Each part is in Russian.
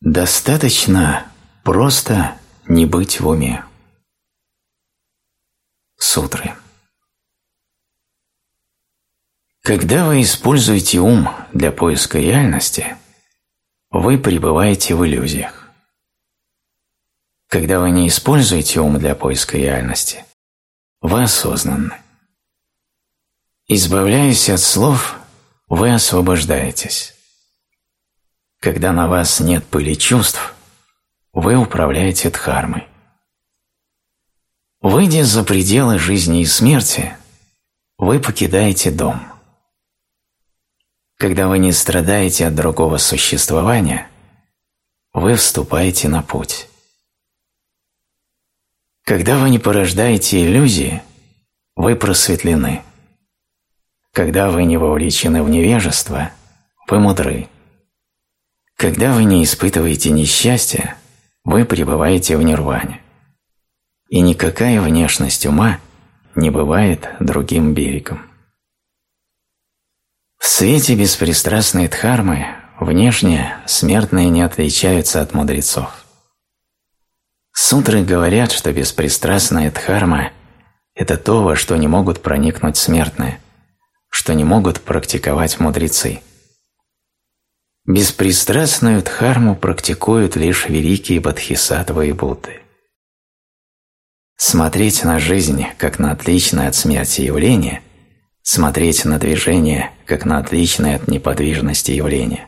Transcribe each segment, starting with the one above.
Достаточно просто не быть в уме. Сутры. Когда вы используете ум для поиска реальности, вы пребываете в иллюзиях. Когда вы не используете ум для поиска реальности, вы осознанны. Избавляясь от слов, вы освобождаетесь. Когда на вас нет пыли чувств, вы управляете дхармой. Выйдя за пределы жизни и смерти, вы покидаете дом. Когда вы не страдаете от другого существования, вы вступаете на путь. Когда вы не порождаете иллюзии, вы просветлены. Когда вы не вовлечены в невежество, вы мудры. Когда вы не испытываете несчастья, вы пребываете в нирване. И никакая внешность ума не бывает другим берегом. В свете беспристрастной дхармы внешне смертные не отличаются от мудрецов. Сутры говорят, что беспристрастная дхарма – это то, во что не могут проникнуть смертные, что не могут практиковать мудрецы – Беспристрастную дхарму практикуют лишь великие бодхисаттвы и Будды. Смотреть на жизнь как на отличное от смерти явление, смотреть на движение как на отличное от неподвижности явление,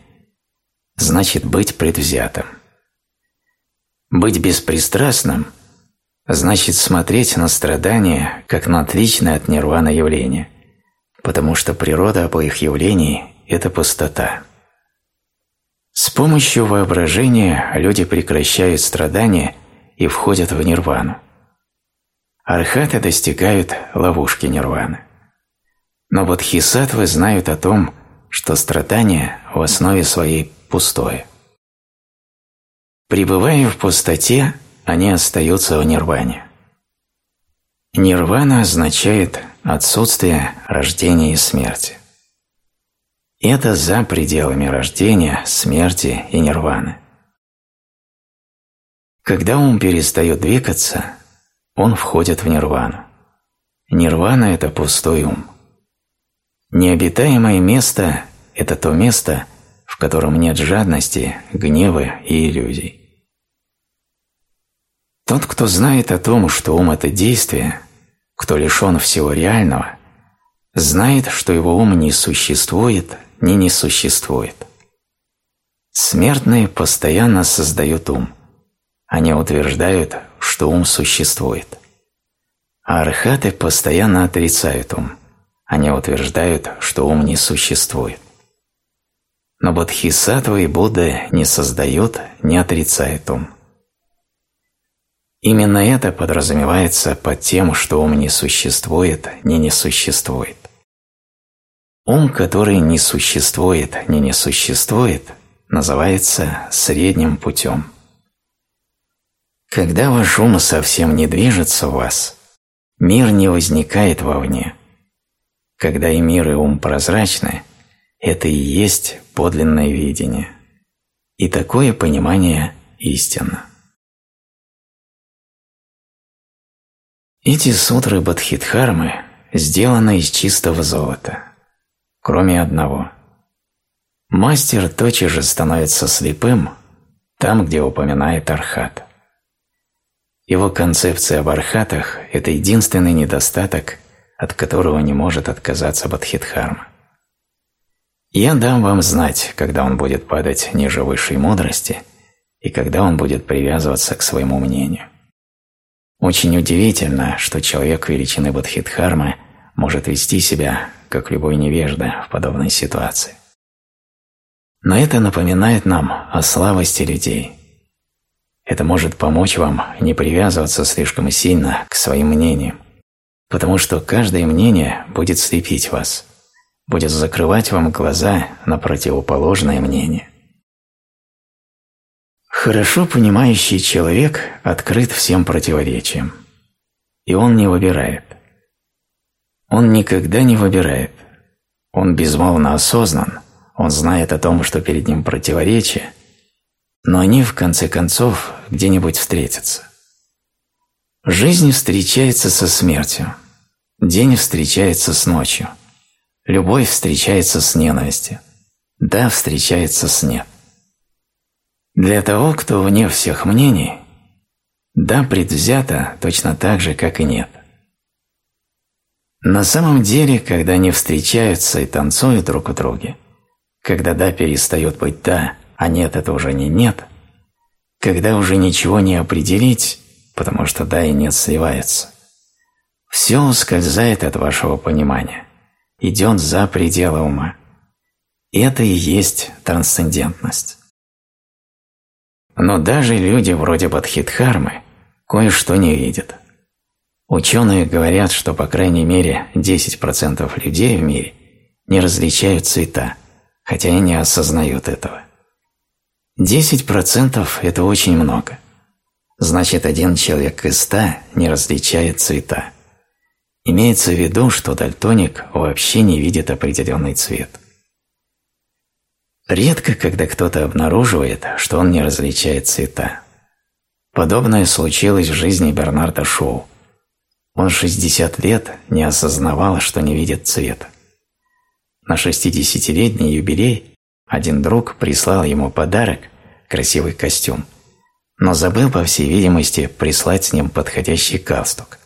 значит быть предвзятым. Быть беспристрастным значит смотреть на страдания как на отличное от нирвана явление, потому что природа обоих явлений – это пустота. С помощью воображения люди прекращают страдания и входят в нирвану. Архаты достигают ловушки нирваны. Но бодхисаттвы знают о том, что страдание в основе своей пустое. Пребывая в пустоте, они остаются в нирване. Нирвана означает отсутствие рождения и смерти. Это за пределами рождения, смерти и нирваны. Когда ум перестает двигаться, он входит в нирвану. Нирвана – это пустой ум. Необитаемое место – это то место, в котором нет жадности, гнева и иллюзий. Тот, кто знает о том, что ум – это действие, кто лишен всего реального, знает, что его ум не существует ни не существует. Смертные постоянно создают ум. Они утверждают, что ум существует. А архаты постоянно отрицают ум. Они утверждают, что ум не существует. Но бодхисаттвы и Будды не создают, не отрицают ум. Именно это подразумевается под тем, что ум не существует, не не существует. Ум, который не существует, не не существует, называется средним путем. Когда ваш ум совсем не движется в вас, мир не возникает вовне. Когда и мир, и ум прозрачны, это и есть подлинное видение. И такое понимание истинно. Эти сутры Бадхидхармы сделаны из чистого золота – кроме одного. Мастер тотчас же становится слепым там, где упоминает Архат. Его концепция об Архатах – это единственный недостаток, от которого не может отказаться Бадхидхарма. Я дам вам знать, когда он будет падать ниже высшей мудрости и когда он будет привязываться к своему мнению. Очень удивительно, что человек величины Бадхидхармы может вести себя как любой невежда в подобной ситуации. Но это напоминает нам о слабости людей. Это может помочь вам не привязываться слишком сильно к своим мнениям, потому что каждое мнение будет слепить вас, будет закрывать вам глаза на противоположное мнение. Хорошо понимающий человек открыт всем противоречиям, и он не выбирает – он никогда не выбирает. Он безмолвно осознан, он знает о том, что перед ним противоречие, но они в конце концов где-нибудь встретятся. Жизнь встречается со смертью, день встречается с ночью, любовь встречается с ненавистью, да встречается с нет. Для того, кто вне всех мнений, да предвзято точно так же, как и нет. На самом деле, когда они встречаются и танцуют друг у друга, когда «да» перестает быть «да», а «нет» – это уже не «нет», когда уже ничего не определить, потому что «да» и «нет» сливаются, все ускользает от вашего понимания, идет за пределы ума. Это и есть трансцендентность. Но даже люди вроде Бадхидхармы кое-что не видят. Ученые говорят, что по крайней мере 10% людей в мире не различают цвета, хотя и не осознают этого. 10% – это очень много. Значит, один человек из ста не различает цвета. Имеется в виду, что дальтоник вообще не видит определенный цвет. Редко, когда кто-то обнаруживает, что он не различает цвета. Подобное случилось в жизни Бернарда Шоу. Он 60 лет не осознавал, что не видит цвета. На 60-летний юбилей один друг прислал ему подарок – красивый костюм, но забыл, по всей видимости, прислать с ним подходящий галстук.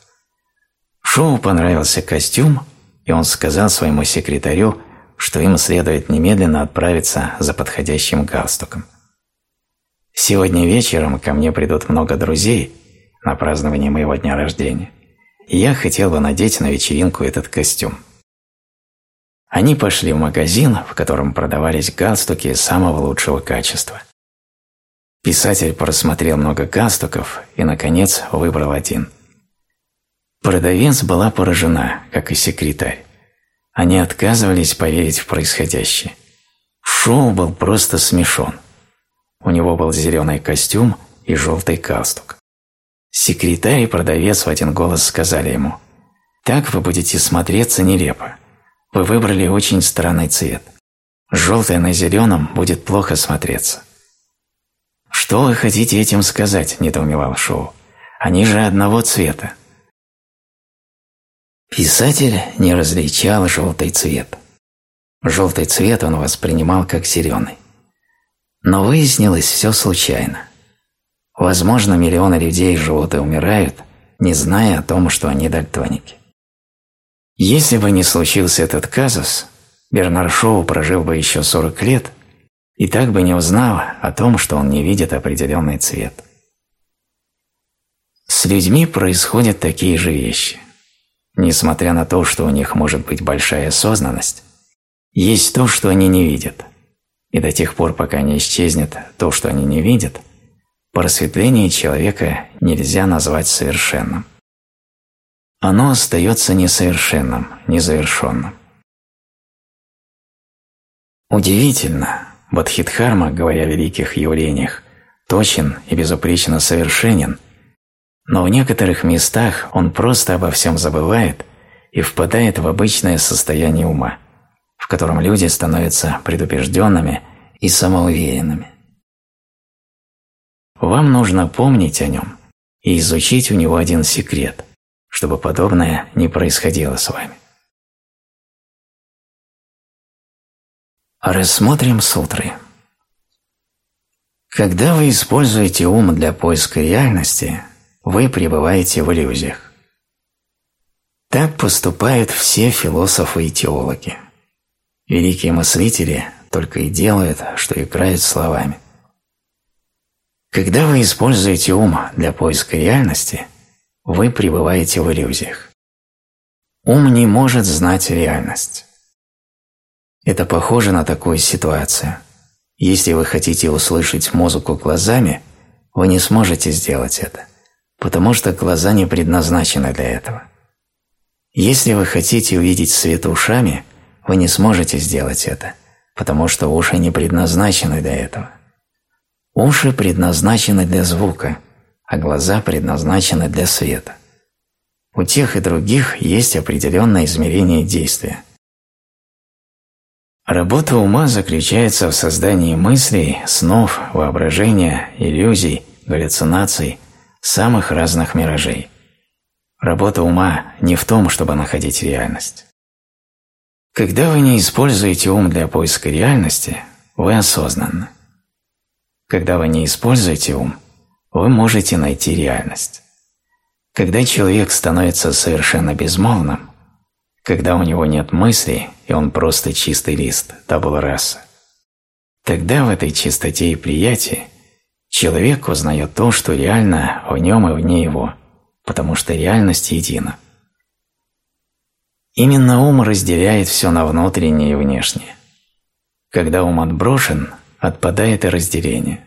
Шоу понравился костюм, и он сказал своему секретарю, что им следует немедленно отправиться за подходящим галстуком. Сегодня вечером ко мне придут много друзей на празднование моего дня рождения, я хотел бы надеть на вечеринку этот костюм. Они пошли в магазин, в котором продавались галстуки самого лучшего качества. Писатель просмотрел много галстуков и, наконец, выбрал один. Продавец была поражена, как и секретарь. Они отказывались поверить в происходящее. Шоу был просто смешон. У него был зеленый костюм и желтый галстук. Секретарь и продавец в один голос сказали ему, «Так вы будете смотреться нелепо. Вы выбрали очень странный цвет. Желтое на зеленом будет плохо смотреться». «Что вы хотите этим сказать?» – недоумевал Шоу. «Они же одного цвета». Писатель не различал желтый цвет. Желтый цвет он воспринимал как зеленый. Но выяснилось все случайно. Возможно, миллионы людей живут и умирают, не зная о том, что они дальтоники. Если бы не случился этот казус, Бернар Шоу прожил бы еще 40 лет и так бы не узнал о том, что он не видит определенный цвет. С людьми происходят такие же вещи. Несмотря на то, что у них может быть большая осознанность, есть то, что они не видят. И до тех пор, пока не исчезнет то, что они не видят, просветление человека нельзя назвать совершенным. Оно остается несовершенным, незавершенным. Удивительно, Бадхидхарма, говоря о великих явлениях, точен и безупречно совершенен – но в некоторых местах он просто обо всем забывает и впадает в обычное состояние ума, в котором люди становятся предубежденными и самоуверенными. Вам нужно помнить о нем и изучить у него один секрет, чтобы подобное не происходило с вами. Рассмотрим сутры. Когда вы используете ум для поиска реальности – вы пребываете в иллюзиях. Так поступают все философы и теологи. Великие мыслители только и делают, что играют словами. Когда вы используете ум для поиска реальности, вы пребываете в иллюзиях. Ум не может знать реальность. Это похоже на такую ситуацию. Если вы хотите услышать музыку глазами, вы не сможете сделать это потому что глаза не предназначены для этого. Если вы хотите увидеть свет ушами, вы не сможете сделать это, потому что уши не предназначены для этого. Уши предназначены для звука, а глаза предназначены для света. У тех и других есть определенное измерение действия. Работа ума заключается в создании мыслей, снов, воображения, иллюзий, галлюцинаций, самых разных миражей. Работа ума не в том, чтобы находить реальность. Когда вы не используете ум для поиска реальности, вы осознанны. Когда вы не используете ум, вы можете найти реальность. Когда человек становится совершенно безмолвным, когда у него нет мыслей, и он просто чистый лист, табула раса, тогда в этой чистоте и приятии человек узнает то, что реально в нем и вне его, потому что реальность едина. Именно ум разделяет все на внутреннее и внешнее. Когда ум отброшен, отпадает и разделение.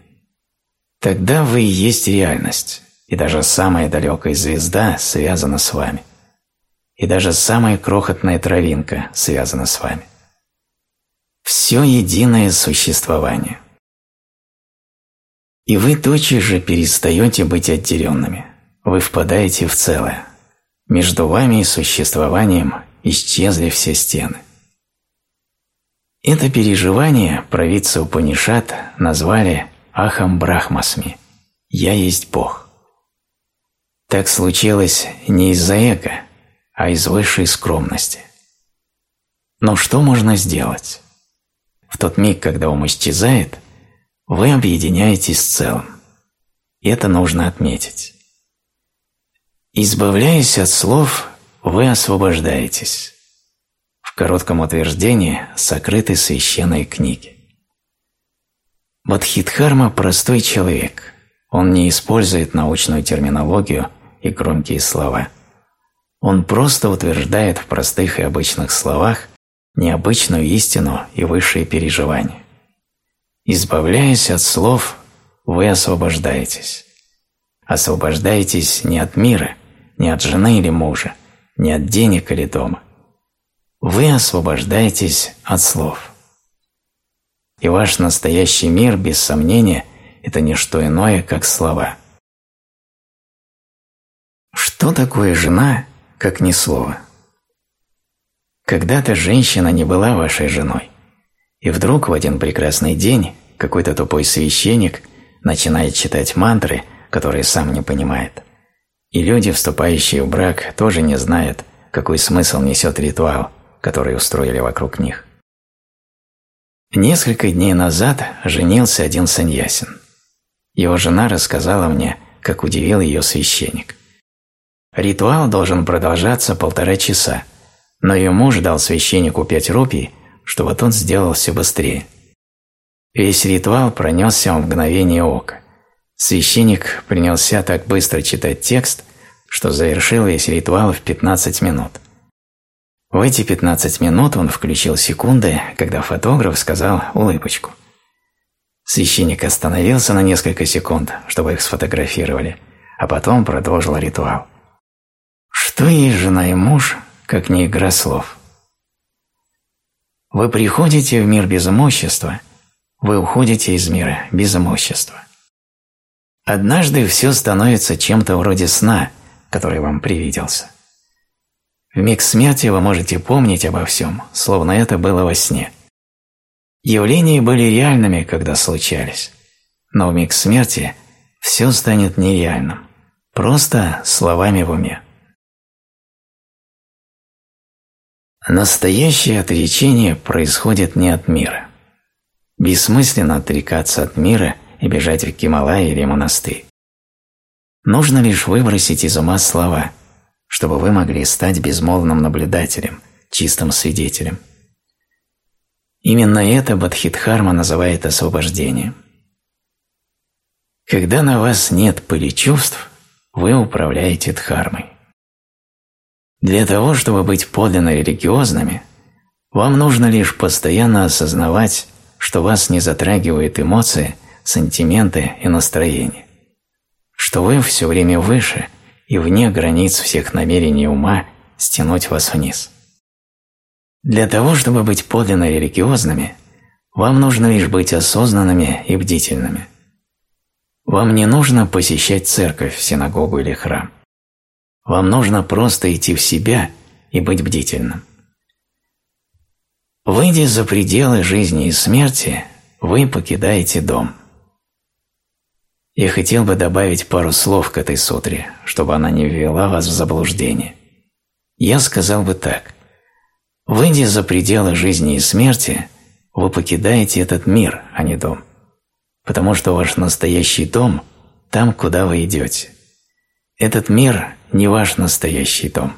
Тогда вы и есть реальность, и даже самая далекая звезда связана с вами. И даже самая крохотная травинка связана с вами. Все единое существование. И вы тотчас же перестаете быть отделенными. Вы впадаете в целое. Между вами и существованием исчезли все стены. Это переживание провидцы Упанишат назвали Ахам Брахмасми – «Я есть Бог». Так случилось не из-за эго, а из высшей скромности. Но что можно сделать? В тот миг, когда ум исчезает, вы объединяетесь с целым. Это нужно отметить. Избавляясь от слов, вы освобождаетесь. Коротком утверждении сокрыты священные книги. Бадхидхарма – простой человек. Он не использует научную терминологию и громкие слова. Он просто утверждает в простых и обычных словах необычную истину и высшие переживания. Избавляясь от слов, вы освобождаетесь. Освобождаетесь не от мира, не от жены или мужа, не от денег или дома. Вы освобождаетесь от слов. И ваш настоящий мир, без сомнения, это не что иное, как слова. Что такое жена, как не слово? Когда-то женщина не была вашей женой, и вдруг в один прекрасный день какой-то тупой священник начинает читать мантры, которые сам не понимает – и люди, вступающие в брак, тоже не знают, какой смысл несет ритуал, который устроили вокруг них. Несколько дней назад женился один саньясин. Его жена рассказала мне, как удивил ее священник. Ритуал должен продолжаться полтора часа, но ее муж дал священнику пять рупий, чтобы тот сделал все быстрее. Весь ритуал пронесся в мгновение ока. Священник принялся так быстро читать текст, что завершил весь ритуал в 15 минут. В эти 15 минут он включил секунды, когда фотограф сказал улыбочку. Священник остановился на несколько секунд, чтобы их сфотографировали, а потом продолжил ритуал. Что есть жена и муж, как не игра слов? Вы приходите в мир без имущества, вы уходите из мира без имущества. Однажды все становится чем-то вроде сна, который вам привиделся. В миг смерти вы можете помнить обо всем, словно это было во сне. Явления были реальными, когда случались, но в миг смерти все станет нереальным, просто словами в уме. Настоящее отречение происходит не от мира. Бессмысленно отрекаться от мира – и бежать в Гималай или монастырь. Нужно лишь выбросить из ума слова, чтобы вы могли стать безмолвным наблюдателем, чистым свидетелем. Именно это Бадхидхарма называет освобождением. Когда на вас нет пыли чувств, вы управляете дхармой. Для того, чтобы быть подлинно религиозными, вам нужно лишь постоянно осознавать, что вас не затрагивают эмоции – сантименты и настроения, что вы все время выше и вне границ всех намерений ума стянуть вас вниз. Для того, чтобы быть подлинно религиозными, вам нужно лишь быть осознанными и бдительными. Вам не нужно посещать церковь, синагогу или храм. Вам нужно просто идти в себя и быть бдительным. Выйдя за пределы жизни и смерти, вы покидаете дом. Я хотел бы добавить пару слов к этой сутре, чтобы она не ввела вас в заблуждение. Я сказал бы так. Выйдя за пределы жизни и смерти, вы покидаете этот мир, а не дом. Потому что ваш настоящий дом там, куда вы идете. Этот мир не ваш настоящий дом.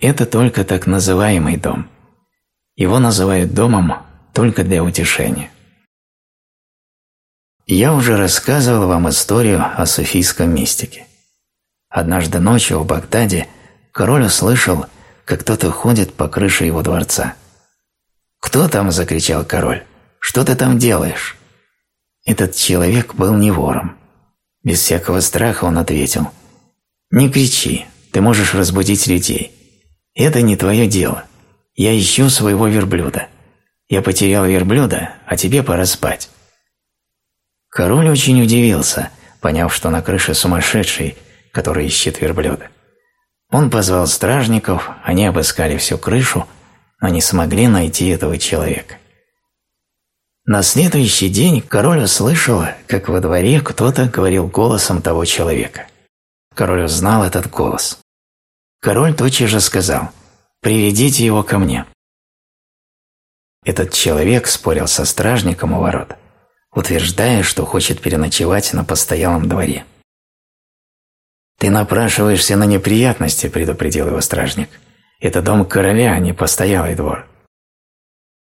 Это только так называемый дом. Его называют домом только для утешения. Я уже рассказывал вам историю о суфийском мистике. Однажды ночью в Багдаде король услышал, как кто-то ходит по крыше его дворца. «Кто там?» – закричал король. «Что ты там делаешь?» Этот человек был не вором. Без всякого страха он ответил. «Не кричи, ты можешь разбудить людей. Это не твое дело. Я ищу своего верблюда. Я потерял верблюда, а тебе пора спать». Король очень удивился, поняв, что на крыше сумасшедший, который ищет верблюда. Он позвал стражников, они обыскали всю крышу, но не смогли найти этого человека. На следующий день король услышал, как во дворе кто-то говорил голосом того человека. Король узнал этот голос. Король тотчас же сказал «Приведите его ко мне». Этот человек спорил со стражником у ворот, утверждая, что хочет переночевать на постоялом дворе. «Ты напрашиваешься на неприятности», – предупредил его стражник. «Это дом короля, а не постоялый двор».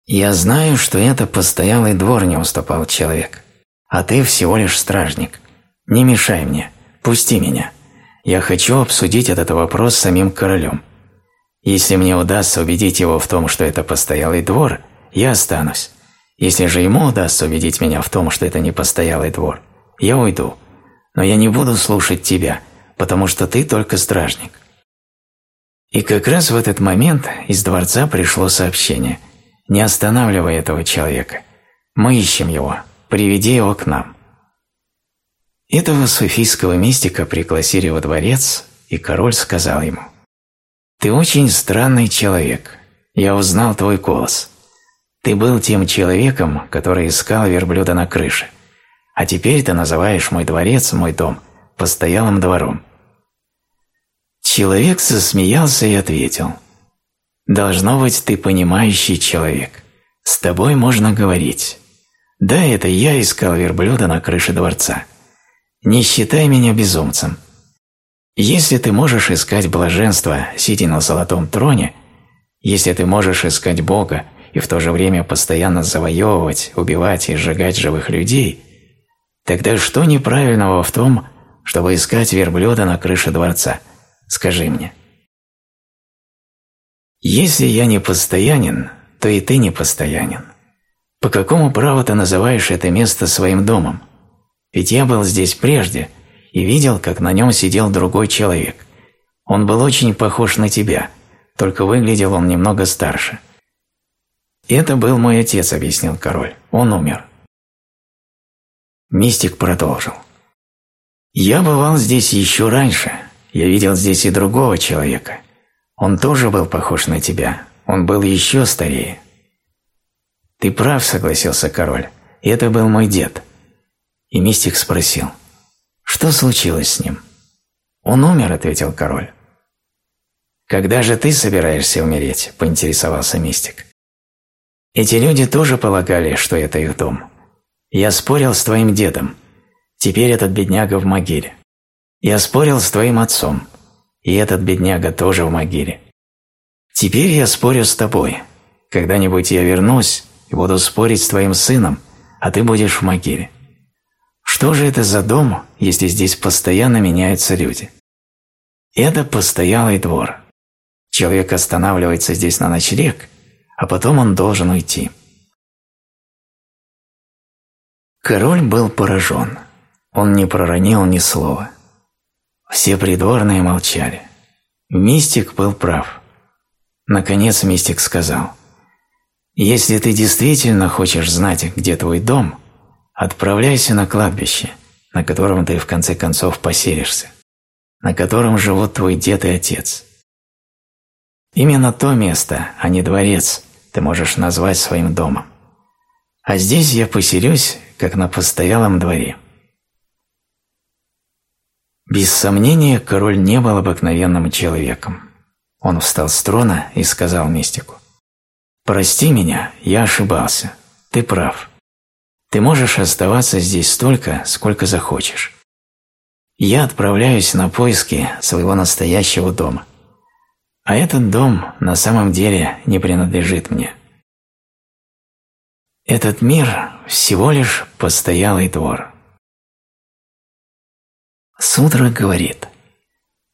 «Я знаю, что это постоялый двор», – не уступал человек. «А ты всего лишь стражник. Не мешай мне. Пусти меня. Я хочу обсудить этот вопрос с самим королем. Если мне удастся убедить его в том, что это постоялый двор, я останусь. Если же ему удастся убедить меня в том, что это не постоялый двор, я уйду. Но я не буду слушать тебя, потому что ты только стражник. И как раз в этот момент из дворца пришло сообщение. Не останавливай этого человека. Мы ищем его. Приведи его к нам. Этого суфийского мистика пригласили во дворец, и король сказал ему, «Ты очень странный человек. Я узнал твой голос. Ты был тем человеком, который искал верблюда на крыше. А теперь ты называешь мой дворец, мой дом, постоялым двором. Человек засмеялся и ответил, «Должно быть, ты понимающий человек. С тобой можно говорить. Да, это я искал верблюда на крыше дворца. Не считай меня безумцем. Если ты можешь искать блаженство, сидя на золотом троне, если ты можешь искать Бога и в то же время постоянно завоевывать, убивать и сжигать живых людей, тогда что неправильного в том, чтобы искать верблюда на крыше дворца – Скажи мне. Если я не постоянен, то и ты не постоянен. По какому праву ты называешь это место своим домом? Ведь я был здесь прежде и видел, как на нем сидел другой человек. Он был очень похож на тебя, только выглядел он немного старше. «Это был мой отец», — объяснил король. «Он умер». Мистик продолжил. «Я бывал здесь еще раньше, я видел здесь и другого человека. Он тоже был похож на тебя. Он был еще старее. Ты прав, согласился король. Это был мой дед. И мистик спросил, что случилось с ним? Он умер, ответил король. Когда же ты собираешься умереть? поинтересовался мистик. Эти люди тоже полагали, что это их дом. Я спорил с твоим дедом. Теперь этот бедняга в могиле. Я спорил с твоим отцом, и этот бедняга тоже в могиле. Теперь я спорю с тобой. Когда-нибудь я вернусь и буду спорить с твоим сыном, а ты будешь в могиле. Что же это за дом, если здесь постоянно меняются люди? Это постоялый двор. Человек останавливается здесь на ночлег, а потом он должен уйти. Король был поражен. Он не проронил ни слова. Все придворные молчали. Мистик был прав. Наконец мистик сказал, «Если ты действительно хочешь знать, где твой дом, отправляйся на кладбище, на котором ты в конце концов поселишься, на котором живут твой дед и отец. Именно то место, а не дворец, ты можешь назвать своим домом. А здесь я поселюсь, как на постоялом дворе. Без сомнения, король не был обыкновенным человеком. Он встал с трона и сказал мистику. «Прости меня, я ошибался. Ты прав. Ты можешь оставаться здесь столько, сколько захочешь. Я отправляюсь на поиски своего настоящего дома. А этот дом на самом деле не принадлежит мне. Этот мир всего лишь постоялый двор. Сутра говорит,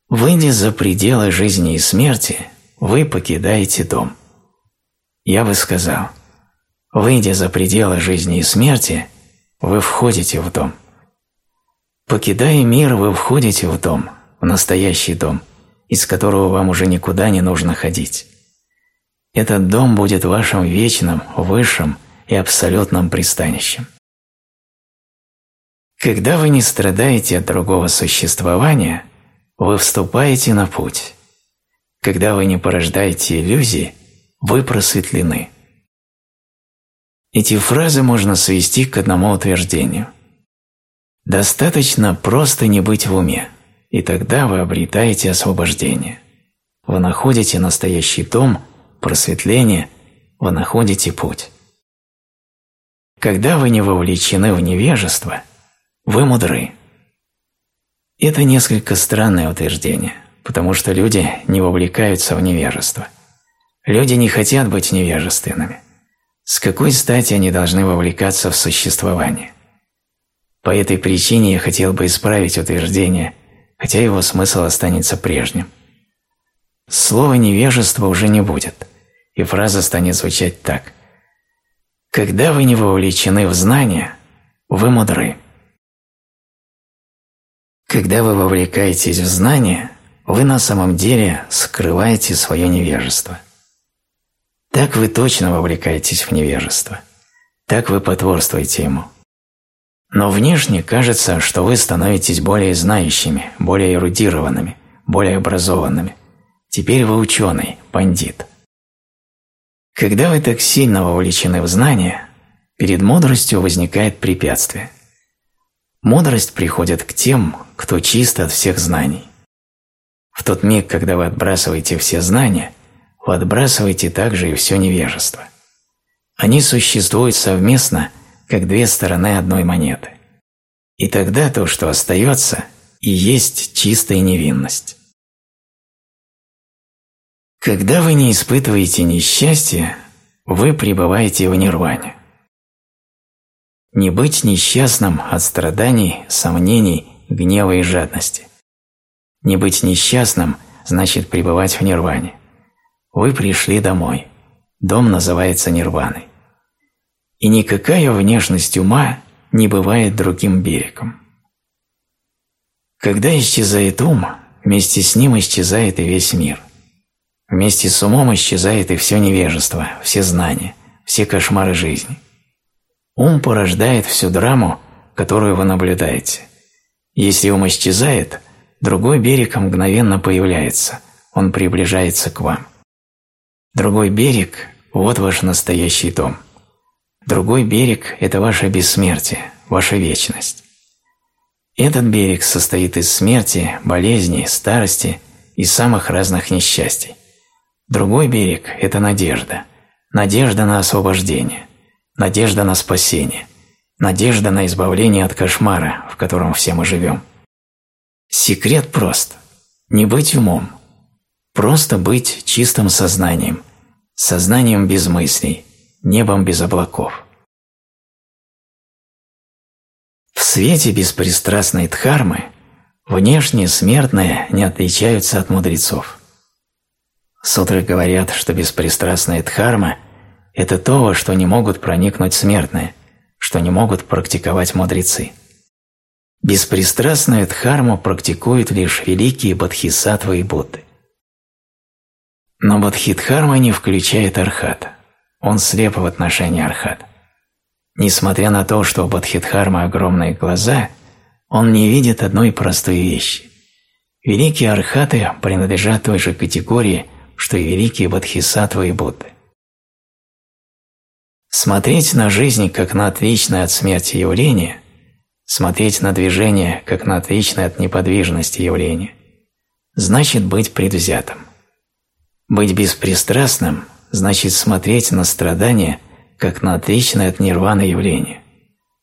«Выйдя за пределы жизни и смерти, вы покидаете дом». Я бы сказал, выйдя за пределы жизни и смерти, вы входите в дом. Покидая мир, вы входите в дом, в настоящий дом, из которого вам уже никуда не нужно ходить. Этот дом будет вашим вечным, высшим и абсолютным пристанищем. Когда вы не страдаете от другого существования, вы вступаете на путь. Когда вы не порождаете иллюзии, вы просветлены. Эти фразы можно свести к одному утверждению. Достаточно просто не быть в уме, и тогда вы обретаете освобождение. Вы находите настоящий дом, просветление, вы находите путь. Когда вы не вовлечены в невежество – вы мудры. Это несколько странное утверждение, потому что люди не вовлекаются в невежество. Люди не хотят быть невежественными. С какой стати они должны вовлекаться в существование? По этой причине я хотел бы исправить утверждение, хотя его смысл останется прежним. Слова «невежество» уже не будет, и фраза станет звучать так. «Когда вы не вовлечены в знания, вы мудры». Когда вы вовлекаетесь в знание, вы на самом деле скрываете свое невежество. Так вы точно вовлекаетесь в невежество. Так вы потворствуете ему. Но внешне кажется, что вы становитесь более знающими, более эрудированными, более образованными. Теперь вы ученый, бандит. Когда вы так сильно вовлечены в знание, перед мудростью возникает препятствие. Мудрость приходит к тем, кто чист от всех знаний. В тот миг, когда вы отбрасываете все знания, вы отбрасываете также и все невежество. Они существуют совместно, как две стороны одной монеты. И тогда то, что остается, и есть чистая невинность. Когда вы не испытываете несчастья, вы пребываете в нирване. Не быть несчастным от страданий, сомнений гнева и жадности. Не быть несчастным значит пребывать в нирване. Вы пришли домой. Дом называется нирваной. И никакая внешность ума не бывает другим берегом. Когда исчезает ум, вместе с ним исчезает и весь мир. Вместе с умом исчезает и все невежество, все знания, все кошмары жизни. Ум порождает всю драму, которую вы наблюдаете – если ум исчезает, другой берег мгновенно появляется, он приближается к вам. Другой берег – вот ваш настоящий дом. Другой берег – это ваше бессмертие, ваша вечность. Этот берег состоит из смерти, болезни, старости и самых разных несчастий. Другой берег – это надежда. Надежда на освобождение. Надежда на спасение – надежда на избавление от кошмара, в котором все мы живем. Секрет прост. Не быть умом. Просто быть чистым сознанием. Сознанием без мыслей, небом без облаков. В свете беспристрастной дхармы внешне смертные не отличаются от мудрецов. Сутры говорят, что беспристрастная дхарма – это то, что не могут проникнуть смертные – что не могут практиковать мудрецы. Беспристрастную дхарму практикуют лишь великие бодхисаттвы и будды. Но бодхидхарма не включает архата. Он слеп в отношении архата. Несмотря на то, что у бодхидхармы огромные глаза, он не видит одной простой вещи. Великие архаты принадлежат той же категории, что и великие бодхисаттвы и будды. Смотреть на жизнь как на отличное от смерти явление, смотреть на движение как на отличное от неподвижности явление, значит быть предвзятым. Быть беспристрастным значит смотреть на страдания как на отличное от нирваны явление,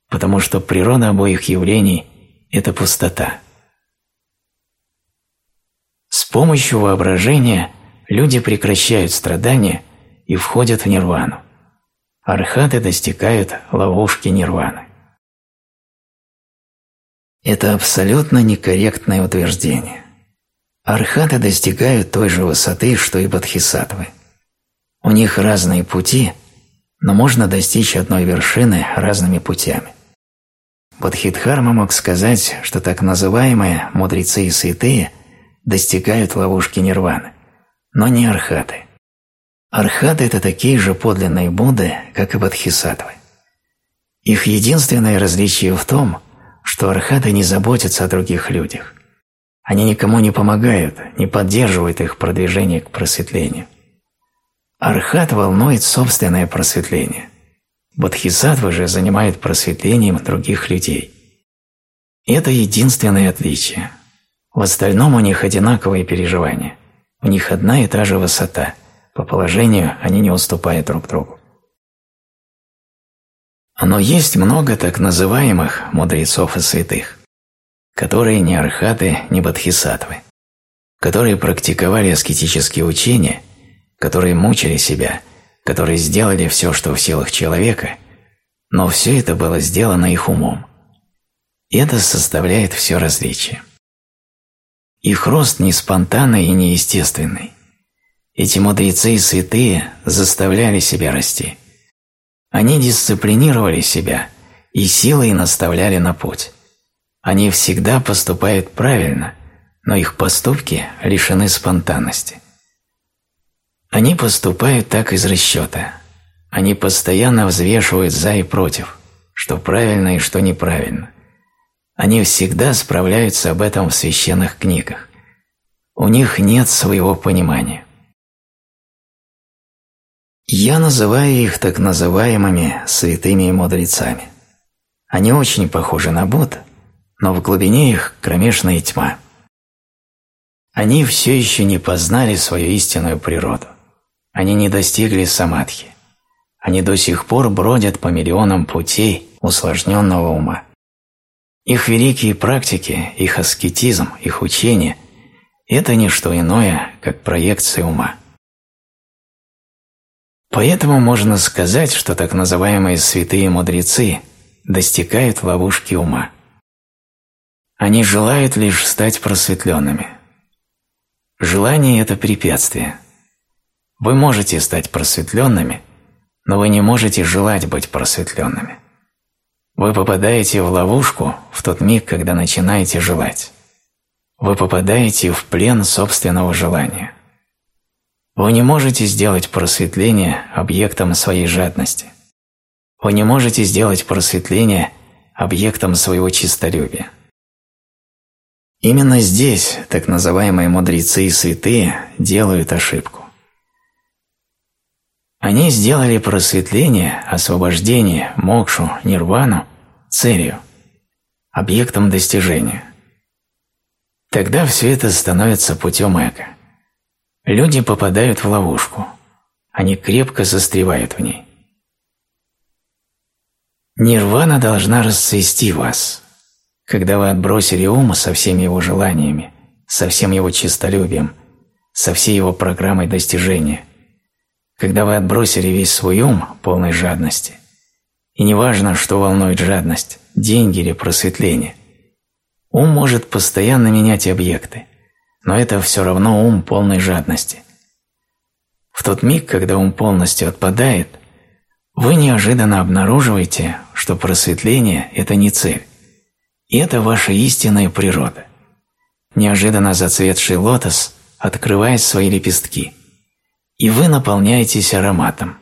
потому что природа обоих явлений – это пустота. С помощью воображения люди прекращают страдания и входят в нирвану. Архаты достигают ловушки нирваны. Это абсолютно некорректное утверждение. Архаты достигают той же высоты, что и бодхисаттвы. У них разные пути, но можно достичь одной вершины разными путями. Бодхидхарма мог сказать, что так называемые мудрецы и святые достигают ловушки нирваны, но не архаты. Архаты – это такие же подлинные Будды, как и бодхисаттвы. Их единственное различие в том, что архаты не заботятся о других людях. Они никому не помогают, не поддерживают их продвижение к просветлению. Архат волнует собственное просветление. Бодхисаттва же занимает просветлением других людей. Это единственное отличие. В остальном у них одинаковые переживания. У них одна и та же высота – по положению они не уступают друг другу. Но есть много так называемых мудрецов и святых, которые не архаты, не бодхисаттвы, которые практиковали аскетические учения, которые мучили себя, которые сделали все, что в силах человека, но все это было сделано их умом. И это составляет все различие. Их рост не спонтанный и неестественный. Эти мудрецы и святые заставляли себя расти. Они дисциплинировали себя и силой наставляли на путь. Они всегда поступают правильно, но их поступки лишены спонтанности. Они поступают так из расчета. Они постоянно взвешивают за и против, что правильно и что неправильно. Они всегда справляются об этом в священных книгах. У них нет своего понимания. Я называю их так называемыми святыми мудрецами. Они очень похожи на Будд, но в глубине их кромешная тьма. Они все еще не познали свою истинную природу. Они не достигли самадхи. Они до сих пор бродят по миллионам путей усложненного ума. Их великие практики, их аскетизм, их учение – это не что иное, как проекция ума. Поэтому можно сказать, что так называемые святые мудрецы достигают ловушки ума. Они желают лишь стать просветленными. Желание – это препятствие. Вы можете стать просветленными, но вы не можете желать быть просветленными. Вы попадаете в ловушку в тот миг, когда начинаете желать. Вы попадаете в плен собственного желания – вы не можете сделать просветление объектом своей жадности. Вы не можете сделать просветление объектом своего чистолюбия. Именно здесь так называемые мудрецы и святые делают ошибку. Они сделали просветление, освобождение, мокшу, нирвану целью, объектом достижения. Тогда все это становится путем эго. Люди попадают в ловушку. Они крепко застревают в ней. Нирвана должна расцвести вас, когда вы отбросили ум со всеми его желаниями, со всем его честолюбием, со всей его программой достижения, когда вы отбросили весь свой ум полной жадности. И неважно, что волнует жадность – деньги или просветление. Ум может постоянно менять объекты – но это все равно ум полной жадности. В тот миг, когда ум полностью отпадает, вы неожиданно обнаруживаете, что просветление – это не цель, и это ваша истинная природа. Неожиданно зацветший лотос открывает свои лепестки, и вы наполняетесь ароматом.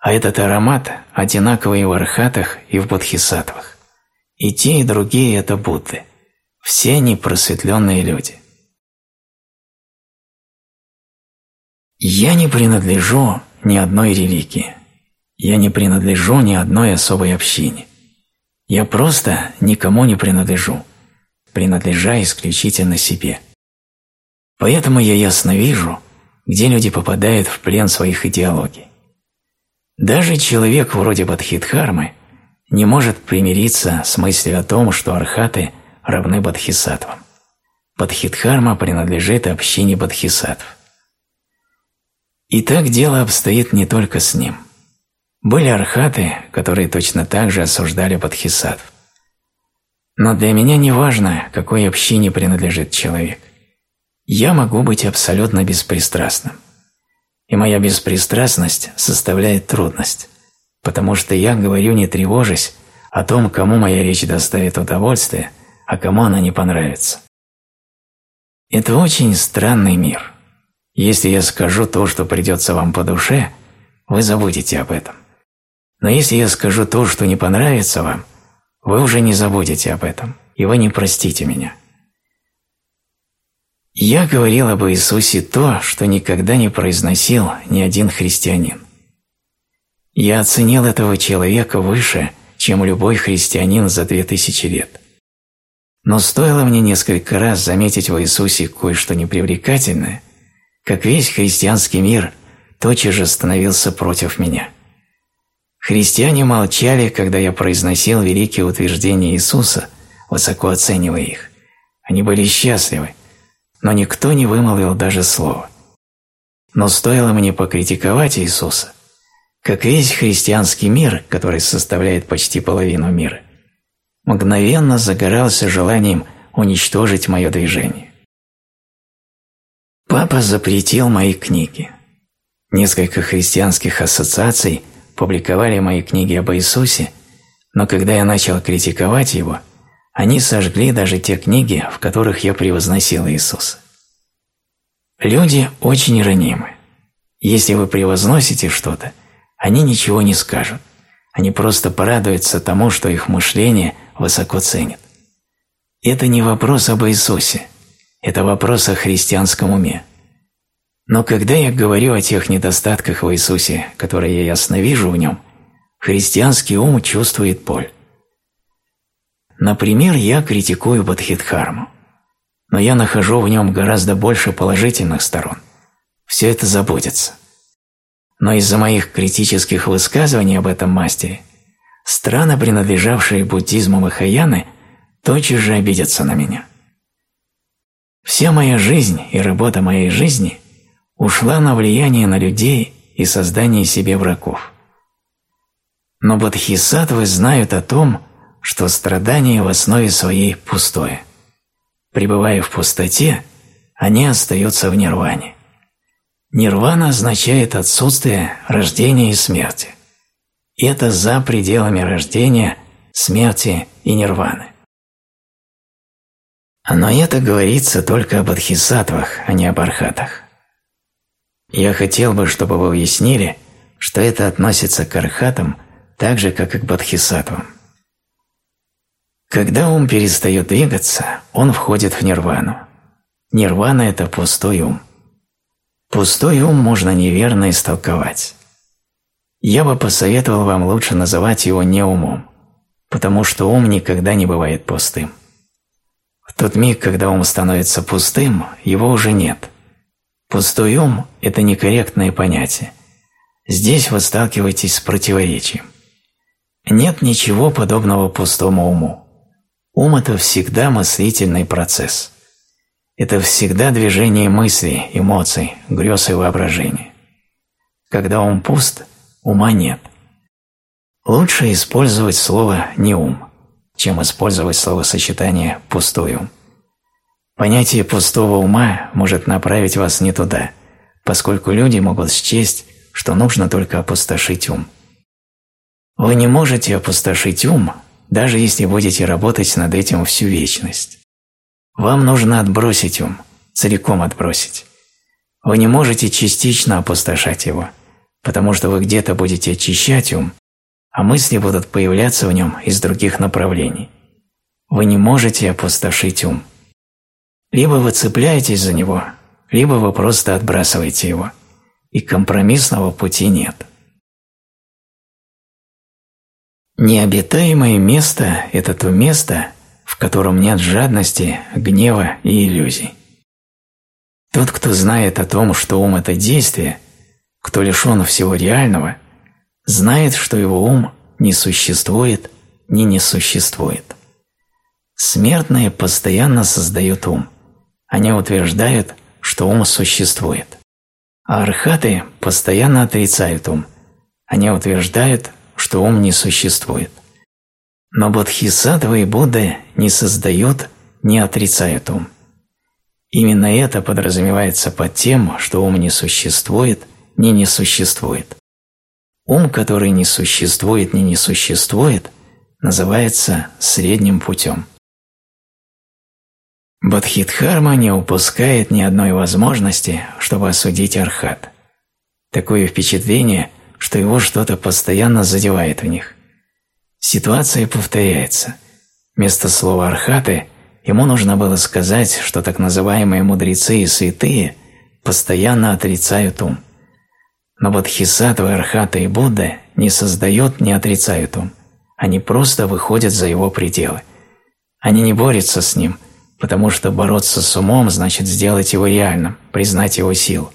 А этот аромат одинаковый в архатах и в бодхисаттвах. И те, и другие – это Будды. Все они просветленные люди. Я не принадлежу ни одной религии. Я не принадлежу ни одной особой общине. Я просто никому не принадлежу, принадлежа исключительно себе. Поэтому я ясно вижу, где люди попадают в плен своих идеологий. Даже человек вроде Бадхидхармы не может примириться с мыслью о том, что архаты равны Бадхисатвам. Бадхидхарма принадлежит общине Бадхисатв. И так дело обстоит не только с ним. Были архаты, которые точно так же осуждали Бадхисатв. Но для меня не важно, какой общине принадлежит человек. Я могу быть абсолютно беспристрастным. И моя беспристрастность составляет трудность, потому что я говорю не тревожась о том, кому моя речь доставит удовольствие, а кому она не понравится. Это очень странный мир. Если я скажу то, что придется вам по душе, вы забудете об этом. Но если я скажу то, что не понравится вам, вы уже не забудете об этом, и вы не простите меня. Я говорил об Иисусе то, что никогда не произносил ни один христианин. Я оценил этого человека выше, чем любой христианин за две тысячи лет. Но стоило мне несколько раз заметить в Иисусе кое-что непривлекательное, как весь христианский мир тотчас же становился против меня. Христиане молчали, когда я произносил великие утверждения Иисуса, высоко оценивая их. Они были счастливы, но никто не вымолвил даже слова. Но стоило мне покритиковать Иисуса, как весь христианский мир, который составляет почти половину мира, мгновенно загорался желанием уничтожить мое движение. Папа запретил мои книги. Несколько христианских ассоциаций публиковали мои книги об Иисусе, но когда я начал критиковать его, они сожгли даже те книги, в которых я превозносил Иисуса. Люди очень ранимы. Если вы превозносите что-то, они ничего не скажут. Они просто порадуются тому, что их мышление высоко ценит. Это не вопрос об Иисусе, это вопрос о христианском уме. Но когда я говорю о тех недостатках в Иисусе, которые я ясно вижу в нем, христианский ум чувствует боль. Например, я критикую Бадхидхарму, но я нахожу в нем гораздо больше положительных сторон. Все это забудется. Но из-за моих критических высказываний об этом мастере страны, принадлежавшие буддизму Махаяны, тотчас же обидятся на меня. Вся моя жизнь и работа моей жизни ушла на влияние на людей и создание себе врагов. Но бодхисаттвы знают о том, что страдание в основе своей пустое. Пребывая в пустоте, они остаются в нирване. Нирвана означает отсутствие рождения и смерти. Это за пределами рождения, смерти и нирваны. Но это говорится только об адхисатвах, а не об архатах. Я хотел бы, чтобы вы уяснили, что это относится к архатам так же, как и к бодхисаттвам. Когда ум перестает двигаться, он входит в нирвану. Нирвана – это пустой ум. Пустой ум можно неверно истолковать. Я бы посоветовал вам лучше называть его не умом, потому что ум никогда не бывает пустым. В тот миг, когда ум становится пустым, его уже нет. Пустой ум – это некорректное понятие. Здесь вы сталкиваетесь с противоречием. Нет ничего подобного пустому уму. Ум – это всегда мыслительный процесс. Это всегда движение мыслей, эмоций, грез и воображения. Когда ум пуст, ума нет. Лучше использовать слово «не ум», чем использовать словосочетание «пустой ум». Понятие пустого ума может направить вас не туда, поскольку люди могут счесть, что нужно только опустошить ум. Вы не можете опустошить ум, даже если будете работать над этим всю вечность. Вам нужно отбросить ум, целиком отбросить. Вы не можете частично опустошать его – потому что вы где-то будете очищать ум, а мысли будут появляться в нем из других направлений. Вы не можете опустошить ум. Либо вы цепляетесь за него, либо вы просто отбрасываете его, и компромиссного пути нет. Необитаемое место – это то место, в котором нет жадности, гнева и иллюзий. Тот, кто знает о том, что ум – это действие, кто лишен всего реального, знает, что его ум не существует, ни не существует. Смертные постоянно создают ум. Они утверждают, что ум существует. А архаты постоянно отрицают ум. Они утверждают, что ум не существует. Но бодхисаттва и Будда не создают, не отрицают ум. Именно это подразумевается под тем, что ум не существует, ни не существует. Ум, который не существует, ни не существует, называется средним путем. Бодхидхарма не упускает ни одной возможности, чтобы осудить архат. Такое впечатление, что его что-то постоянно задевает в них. Ситуация повторяется. Вместо слова «архаты» ему нужно было сказать, что так называемые мудрецы и святые постоянно отрицают ум. Но бодхисаттвы, архата и Будда не создают, не отрицают ум. Они просто выходят за его пределы. Они не борются с ним – потому что бороться с умом значит сделать его реальным, признать его силу.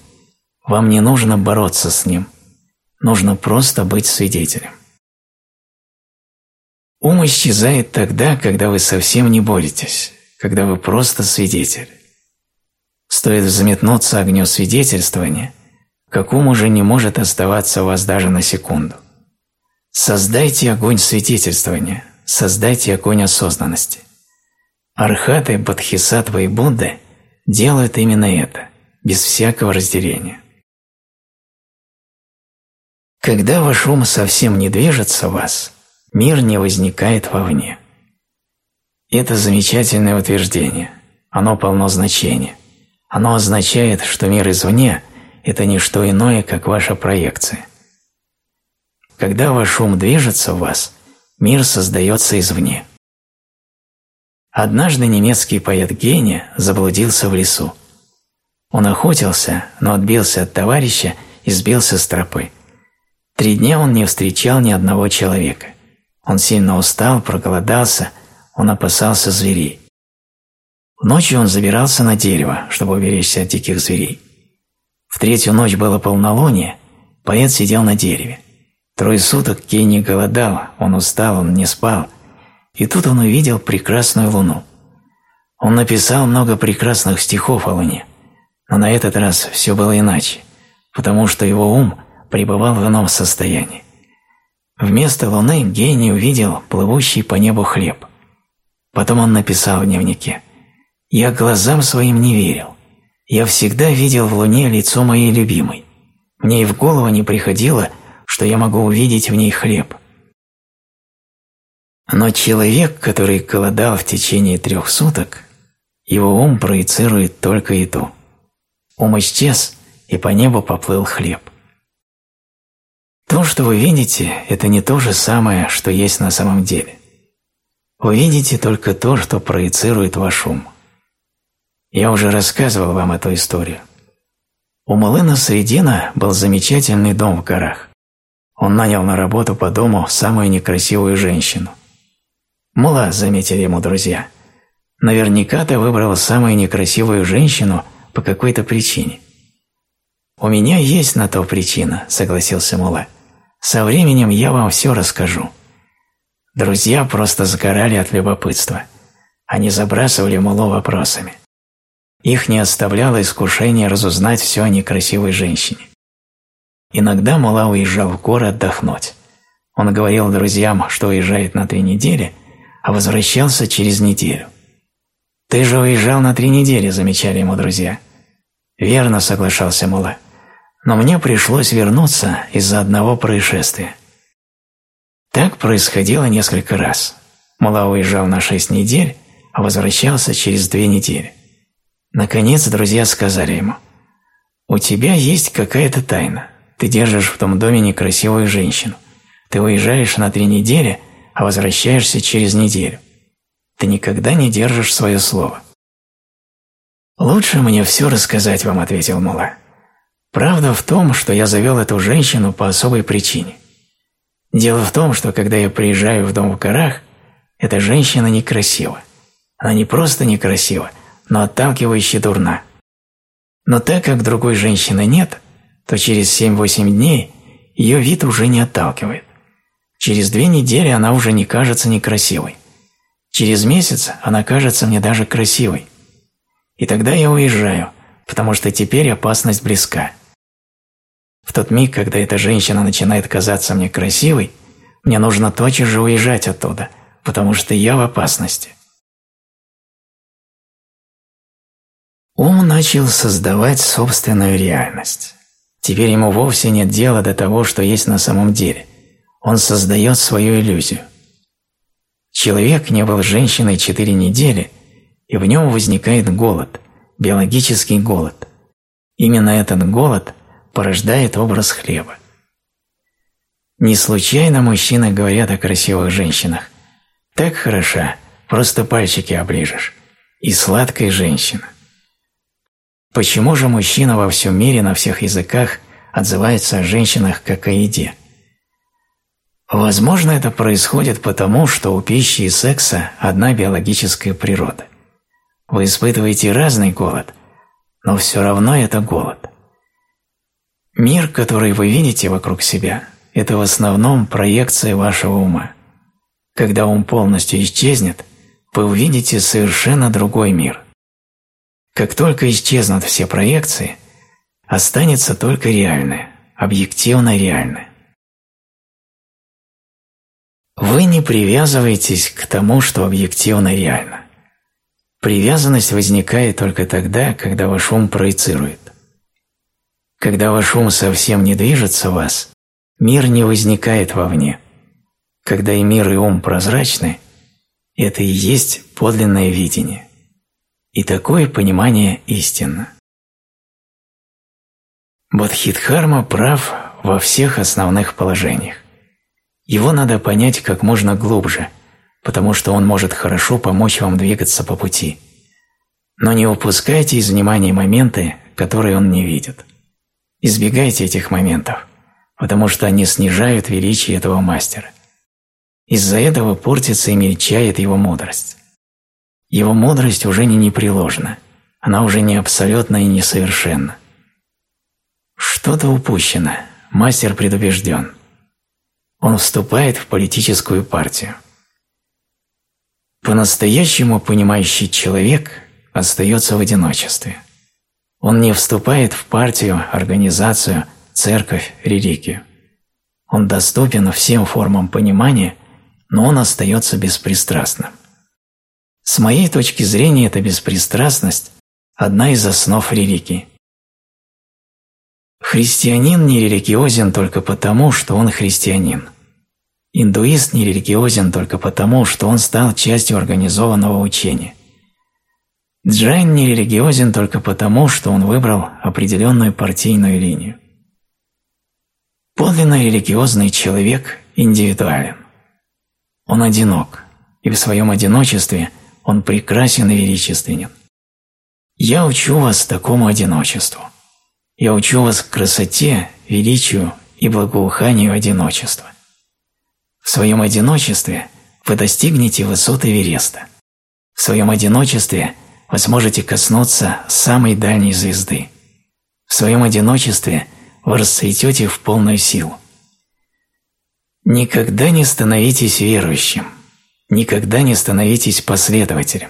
Вам не нужно бороться с ним, нужно просто быть свидетелем. Ум исчезает тогда, когда вы совсем не боретесь, когда вы просто свидетель. Стоит взметнуться огню свидетельствования, как ум уже не может оставаться у вас даже на секунду. Создайте огонь свидетельствования, создайте огонь осознанности. Архаты, Бодхисаттва и Будда делают именно это, без всякого разделения. Когда ваш ум совсем не движется в вас, мир не возникает вовне. Это замечательное утверждение. Оно полно значения. Оно означает, что мир извне – это не что иное, как ваша проекция. Когда ваш ум движется в вас, мир создается извне. Однажды немецкий поэт Гене заблудился в лесу. Он охотился, но отбился от товарища и сбился с тропы. Три дня он не встречал ни одного человека. Он сильно устал, проголодался, он опасался зверей. Ночью он забирался на дерево, чтобы уберечься от диких зверей. В третью ночь было полнолуние, поэт сидел на дереве. Трое суток Кенни голодал, он устал, он не спал, и тут он увидел прекрасную луну. Он написал много прекрасных стихов о луне, но на этот раз все было иначе, потому что его ум пребывал в ином состоянии. Вместо луны гений увидел плывущий по небу хлеб. Потом он написал в дневнике «Я глазам своим не верил. Я всегда видел в луне лицо моей любимой. Мне и в голову не приходило, что я могу увидеть в ней хлеб. Но человек, который голодал в течение трех суток, его ум проецирует только еду. Ум исчез, и по небу поплыл хлеб. То, что вы видите, это не то же самое, что есть на самом деле. Вы видите только то, что проецирует ваш ум. Я уже рассказывал вам эту историю. У Малына Средина был замечательный дом в горах. Он нанял на работу по дому самую некрасивую женщину – «Мула», — заметили ему друзья, — «наверняка ты выбрал самую некрасивую женщину по какой-то причине». «У меня есть на то причина», — согласился Мула. «Со временем я вам все расскажу». Друзья просто сгорали от любопытства. Они забрасывали Мулу вопросами. Их не оставляло искушение разузнать все о некрасивой женщине. Иногда Мула уезжал в город отдохнуть. Он говорил друзьям, что уезжает на три недели – а возвращался через неделю. «Ты же уезжал на три недели», – замечали ему друзья. «Верно», – соглашался Мула. «Но мне пришлось вернуться из-за одного происшествия». Так происходило несколько раз. Мула уезжал на шесть недель, а возвращался через две недели. Наконец друзья сказали ему, «У тебя есть какая-то тайна. Ты держишь в том доме некрасивую женщину. Ты уезжаешь на три недели, а возвращаешься через неделю. Ты никогда не держишь свое слово. «Лучше мне все рассказать вам», — ответил Мула. «Правда в том, что я завел эту женщину по особой причине. Дело в том, что когда я приезжаю в дом в горах, эта женщина некрасива. Она не просто некрасива, но отталкивающе дурна. Но так как другой женщины нет, то через 7-8 дней ее вид уже не отталкивает. Через две недели она уже не кажется некрасивой. Через месяц она кажется мне даже красивой. И тогда я уезжаю, потому что теперь опасность близка. В тот миг, когда эта женщина начинает казаться мне красивой, мне нужно тотчас же уезжать оттуда, потому что я в опасности. Ум начал создавать собственную реальность. Теперь ему вовсе нет дела до того, что есть на самом деле. Он создает свою иллюзию. Человек не был женщиной четыре недели, и в нем возникает голод, биологический голод. Именно этот голод порождает образ хлеба. Не случайно мужчины говорят о красивых женщинах. Так хороша, просто пальчики оближешь. И сладкая женщина. Почему же мужчина во всем мире на всех языках отзывается о женщинах как о еде? Возможно, это происходит потому, что у пищи и секса одна биологическая природа. Вы испытываете разный голод, но все равно это голод. Мир, который вы видите вокруг себя, это в основном проекция вашего ума. Когда ум полностью исчезнет, вы увидите совершенно другой мир. Как только исчезнут все проекции, останется только реальное, объективно реальное. Вы не привязываетесь к тому, что объективно реально. Привязанность возникает только тогда, когда ваш ум проецирует. Когда ваш ум совсем не движется в вас, мир не возникает вовне. Когда и мир, и ум прозрачны, это и есть подлинное видение. И такое понимание истинно. Бодхидхарма прав во всех основных положениях. Его надо понять как можно глубже, потому что он может хорошо помочь вам двигаться по пути. Но не упускайте из внимания моменты, которые он не видит. Избегайте этих моментов, потому что они снижают величие этого мастера. Из-за этого портится и мельчает его мудрость. Его мудрость уже не непреложна, она уже не абсолютна и несовершенна. Что-то упущено, мастер предубежден. Он вступает в политическую партию. По-настоящему понимающий человек остается в одиночестве. Он не вступает в партию, организацию, церковь, религию. Он доступен всем формам понимания, но он остается беспристрастным. С моей точки зрения, эта беспристрастность – одна из основ религии. Христианин не религиозен только потому, что он христианин. Индуист не религиозен только потому, что он стал частью организованного учения. Джайн не религиозен только потому, что он выбрал определенную партийную линию. Подлинно религиозный человек индивидуален. Он одинок, и в своем одиночестве – он прекрасен и величественен. Я учу вас такому одиночеству. Я учу вас красоте, величию и благоуханию одиночества. В своем одиночестве вы достигнете высоты Вереста. В своем одиночестве вы сможете коснуться самой дальней звезды. В своем одиночестве вы расцветете в полную силу. Никогда не становитесь верующим, Никогда не становитесь последователем.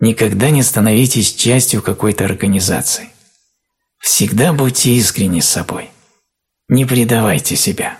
Никогда не становитесь частью какой-то организации. Всегда будьте искренни с собой. Не предавайте себя.